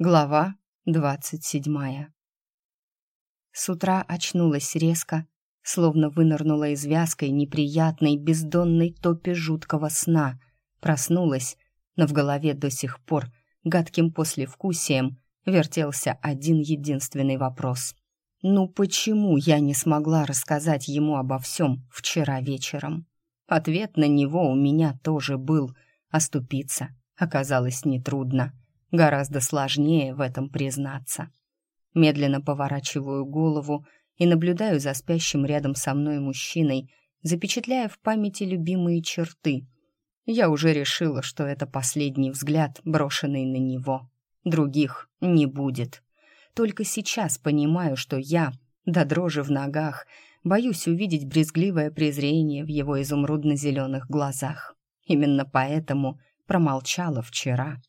Глава двадцать седьмая. С утра очнулась резко, словно вынырнула из вязкой, неприятной, бездонной топи жуткого сна. Проснулась, но в голове до сих пор гадким послевкусием вертелся один единственный вопрос. Ну почему я не смогла рассказать ему обо всем вчера вечером? Ответ на него у меня тоже был. Оступиться оказалось нетрудно. Гораздо сложнее в этом признаться. Медленно поворачиваю голову и наблюдаю за спящим рядом со мной мужчиной, запечатляя в памяти любимые черты. Я уже решила, что это последний взгляд, брошенный на него. Других не будет. Только сейчас понимаю, что я, до дрожи в ногах, боюсь увидеть брезгливое презрение в его изумрудно-зеленых глазах. Именно поэтому промолчала вчера.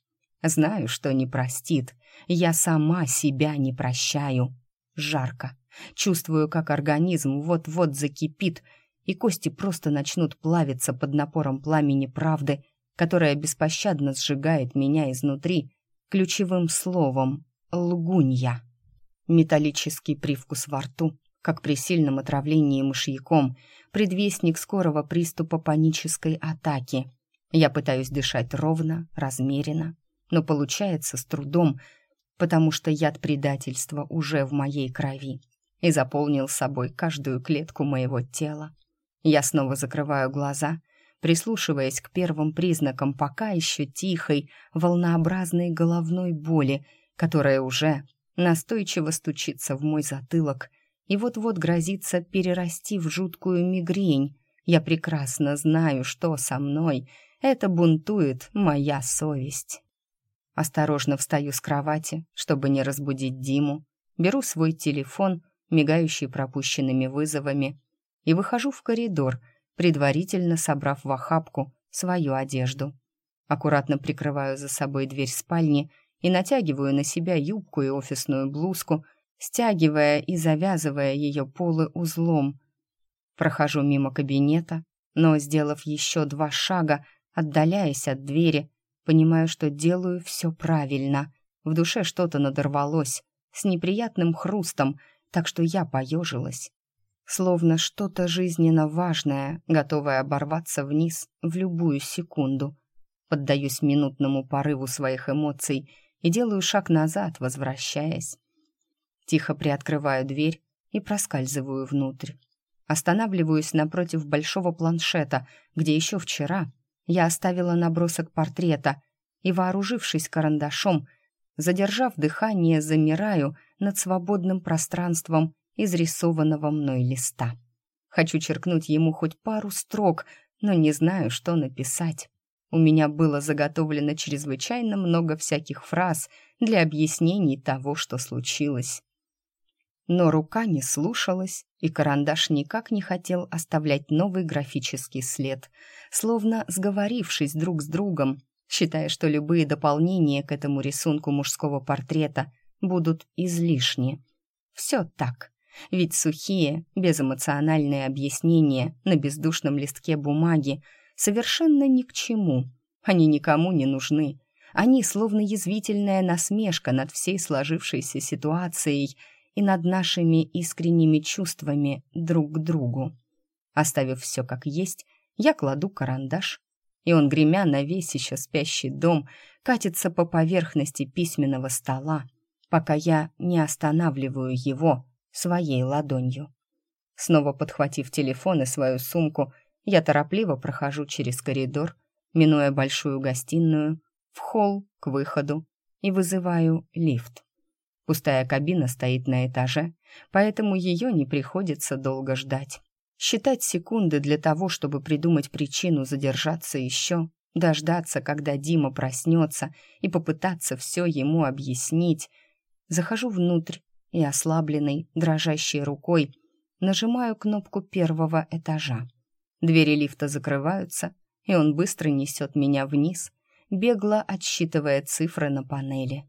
Знаю, что не простит. Я сама себя не прощаю. Жарко. Чувствую, как организм вот-вот закипит, и кости просто начнут плавиться под напором пламени правды, которая беспощадно сжигает меня изнутри ключевым словом «лгунья». Металлический привкус во рту, как при сильном отравлении мышьяком, предвестник скорого приступа панической атаки. Я пытаюсь дышать ровно, размеренно, но получается с трудом, потому что яд предательства уже в моей крови и заполнил собой каждую клетку моего тела. Я снова закрываю глаза, прислушиваясь к первым признакам пока еще тихой, волнообразной головной боли, которая уже настойчиво стучится в мой затылок и вот-вот грозится перерасти в жуткую мигрень. Я прекрасно знаю, что со мной. Это бунтует моя совесть. Осторожно встаю с кровати, чтобы не разбудить Диму, беру свой телефон, мигающий пропущенными вызовами, и выхожу в коридор, предварительно собрав в охапку свою одежду. Аккуратно прикрываю за собой дверь спальни и натягиваю на себя юбку и офисную блузку, стягивая и завязывая ее полы узлом. Прохожу мимо кабинета, но, сделав еще два шага, отдаляясь от двери, Понимаю, что делаю все правильно. В душе что-то надорвалось, с неприятным хрустом, так что я поежилась. Словно что-то жизненно важное, готовое оборваться вниз в любую секунду. Поддаюсь минутному порыву своих эмоций и делаю шаг назад, возвращаясь. Тихо приоткрываю дверь и проскальзываю внутрь. Останавливаюсь напротив большого планшета, где еще вчера я оставила набросок портрета и, вооружившись карандашом, задержав дыхание, замираю над свободным пространством изрисованного мной листа. Хочу черкнуть ему хоть пару строк, но не знаю, что написать. У меня было заготовлено чрезвычайно много всяких фраз для объяснений того, что случилось. Но рука не слушалась, и карандаш никак не хотел оставлять новый графический след, словно сговорившись друг с другом, считая, что любые дополнения к этому рисунку мужского портрета будут излишни. Все так, ведь сухие, безэмоциональные объяснения на бездушном листке бумаги совершенно ни к чему. Они никому не нужны. Они словно язвительная насмешка над всей сложившейся ситуацией – и над нашими искренними чувствами друг к другу. Оставив все как есть, я кладу карандаш, и он, гремя на весь еще спящий дом, катится по поверхности письменного стола, пока я не останавливаю его своей ладонью. Снова подхватив телефон и свою сумку, я торопливо прохожу через коридор, минуя большую гостиную, в холл к выходу и вызываю лифт. Пустая кабина стоит на этаже, поэтому ее не приходится долго ждать. Считать секунды для того, чтобы придумать причину задержаться еще, дождаться, когда Дима проснется, и попытаться все ему объяснить. Захожу внутрь и, ослабленной, дрожащей рукой, нажимаю кнопку первого этажа. Двери лифта закрываются, и он быстро несет меня вниз, бегло отсчитывая цифры на панели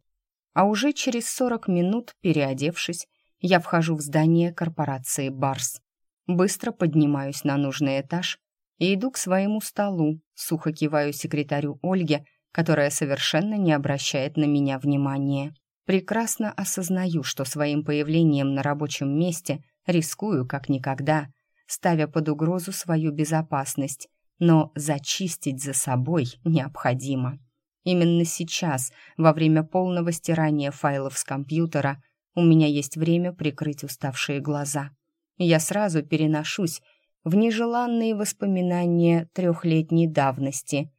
а уже через 40 минут, переодевшись, я вхожу в здание корпорации «Барс». Быстро поднимаюсь на нужный этаж и иду к своему столу, сухо киваю секретарю Ольге, которая совершенно не обращает на меня внимания. Прекрасно осознаю, что своим появлением на рабочем месте рискую как никогда, ставя под угрозу свою безопасность, но зачистить за собой необходимо. Именно сейчас, во время полного стирания файлов с компьютера, у меня есть время прикрыть уставшие глаза. Я сразу переношусь в нежеланные воспоминания трехлетней давности.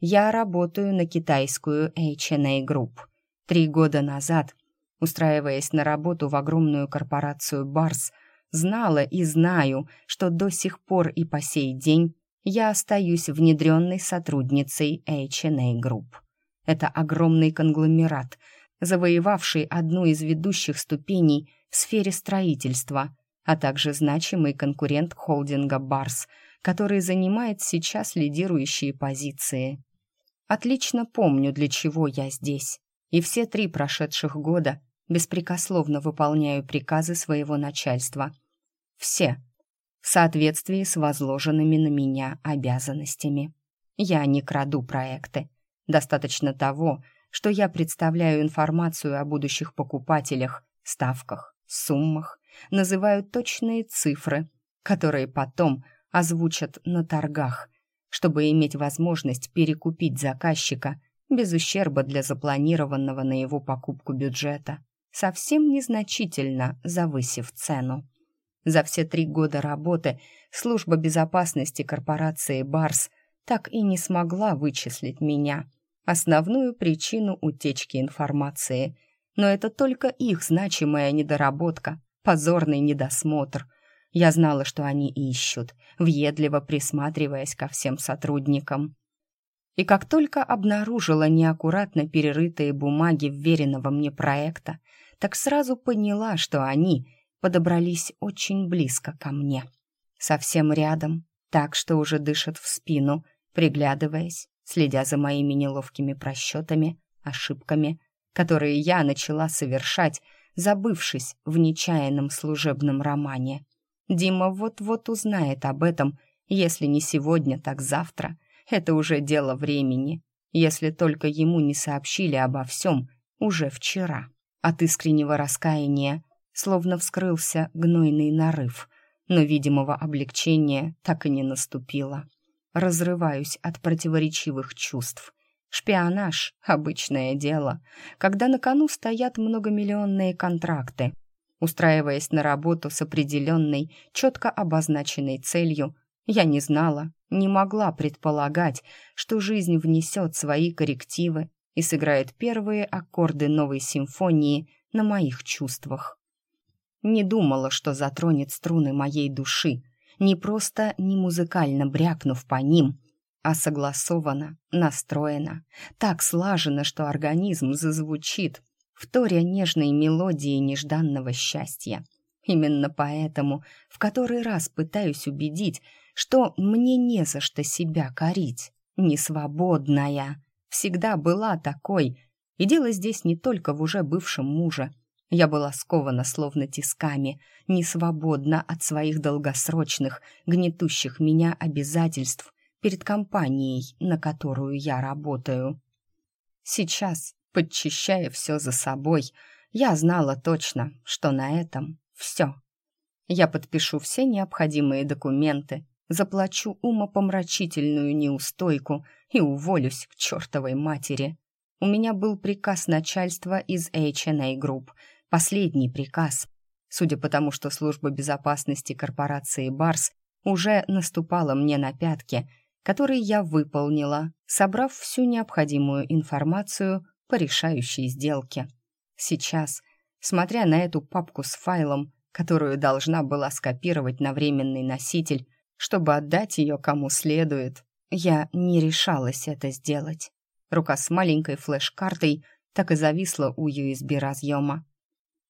Я работаю на китайскую H&A Group. Три года назад, устраиваясь на работу в огромную корпорацию «Барс», знала и знаю, что до сих пор и по сей день я остаюсь внедренной сотрудницей H&A Group. Это огромный конгломерат, завоевавший одну из ведущих ступеней в сфере строительства, а также значимый конкурент холдинга «Барс», который занимает сейчас лидирующие позиции. Отлично помню, для чего я здесь, и все три прошедших года беспрекословно выполняю приказы своего начальства. Все, в соответствии с возложенными на меня обязанностями. Я не краду проекты. Достаточно того, что я представляю информацию о будущих покупателях, ставках, суммах, называю точные цифры, которые потом озвучат на торгах, чтобы иметь возможность перекупить заказчика без ущерба для запланированного на его покупку бюджета, совсем незначительно завысив цену. За все три года работы служба безопасности корпорации «Барс» так и не смогла вычислить меня, основную причину утечки информации. Но это только их значимая недоработка, позорный недосмотр. Я знала, что они ищут, въедливо присматриваясь ко всем сотрудникам. И как только обнаружила неаккуратно перерытые бумаги вверенного мне проекта, так сразу поняла, что они подобрались очень близко ко мне. Совсем рядом, так что уже дышат в спину, приглядываясь, следя за моими неловкими просчетами, ошибками, которые я начала совершать, забывшись в нечаянном служебном романе. Дима вот-вот узнает об этом, если не сегодня, так завтра. Это уже дело времени, если только ему не сообщили обо всем уже вчера. От искреннего раскаяния словно вскрылся гнойный нарыв, но видимого облегчения так и не наступило. Разрываюсь от противоречивых чувств. Шпионаж — обычное дело, когда на кону стоят многомиллионные контракты. Устраиваясь на работу с определенной, четко обозначенной целью, я не знала, не могла предполагать, что жизнь внесет свои коррективы и сыграет первые аккорды новой симфонии на моих чувствах. Не думала, что затронет струны моей души, не просто не музыкально брякнув по ним, а согласованно, настроена, так слаженно, что организм зазвучит, вторя нежной мелодии нежданного счастья. Именно поэтому в который раз пытаюсь убедить, что мне не за что себя корить. Несвободная. Всегда была такой. И дело здесь не только в уже бывшем муже, я была скована словно тисками, не свободна от своих долгосрочных, гнетущих меня обязательств перед компанией, на которую я работаю. Сейчас, подчищая все за собой, я знала точно, что на этом все. Я подпишу все необходимые документы, заплачу умопомрачительную неустойку и уволюсь к чертовой матери. У меня был приказ начальства из H&A Group — Последний приказ. Судя по тому, что служба безопасности корпорации «Барс» уже наступала мне на пятки, который я выполнила, собрав всю необходимую информацию по решающей сделке. Сейчас, смотря на эту папку с файлом, которую должна была скопировать на временный носитель, чтобы отдать ее кому следует, я не решалась это сделать. Рука с маленькой флеш-картой так и зависла у USB-разъема.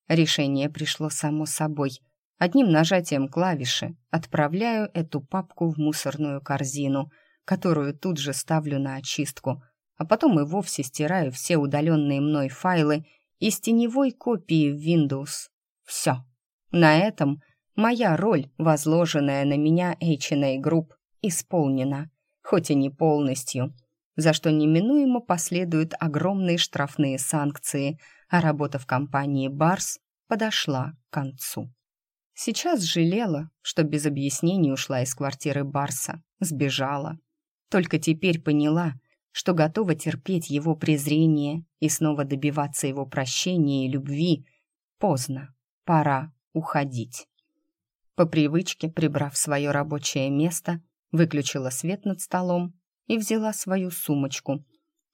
Решение пришло само собой. Одним нажатием клавиши отправляю эту папку в мусорную корзину, которую тут же ставлю на очистку, а потом и вовсе стираю все удаленные мной файлы из теневой копии в Windows. Все. На этом моя роль, возложенная на меня H&A Group, исполнена, хоть и не полностью. За что неминуемо последуют огромные штрафные санкции, а работа в компании «Барс» подошла к концу. Сейчас жалела, что без объяснений ушла из квартиры Барса, сбежала. Только теперь поняла, что готова терпеть его презрение и снова добиваться его прощения и любви. Поздно, пора уходить. По привычке, прибрав свое рабочее место, выключила свет над столом и взяла свою сумочку.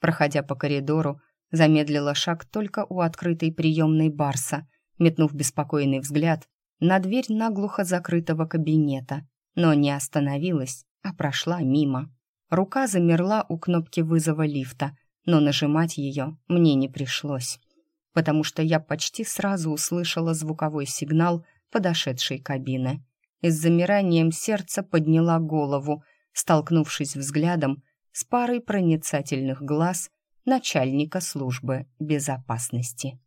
Проходя по коридору, замедлила шаг только у открытой приемной Барса, метнув беспокойный взгляд на дверь наглухо закрытого кабинета, но не остановилась, а прошла мимо. Рука замерла у кнопки вызова лифта, но нажимать ее мне не пришлось, потому что я почти сразу услышала звуковой сигнал подошедшей кабины и с замиранием сердца подняла голову, столкнувшись взглядом с парой проницательных глаз начальника службы безопасности.